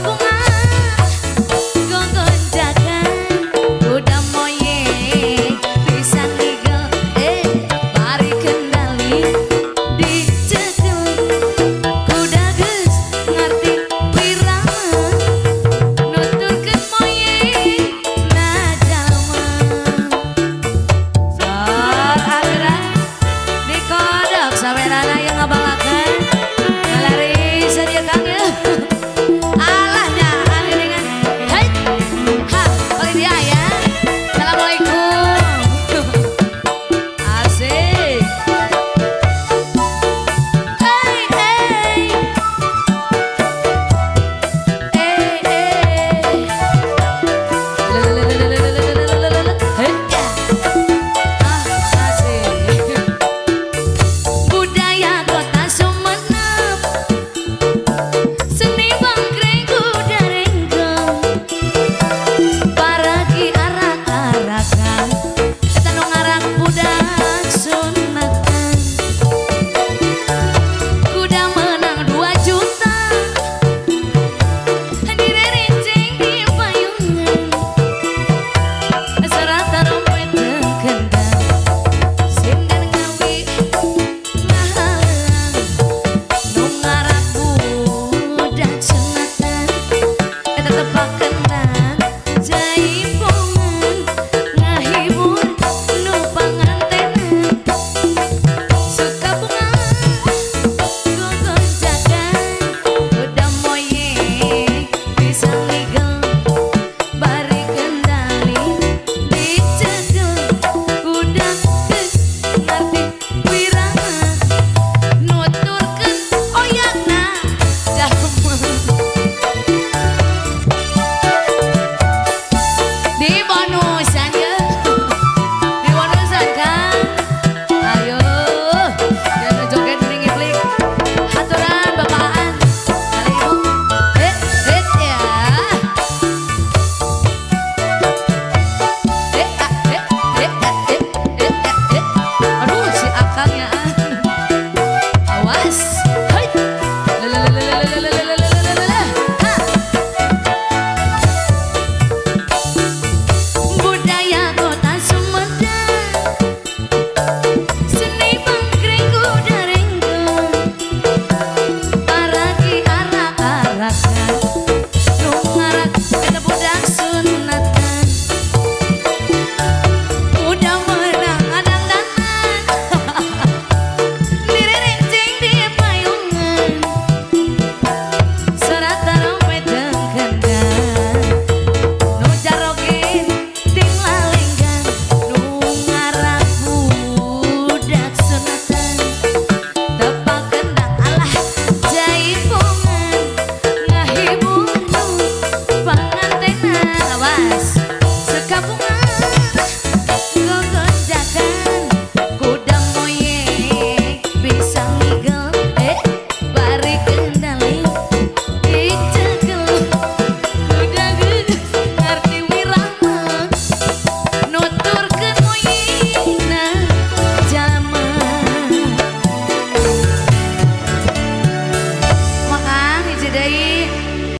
不满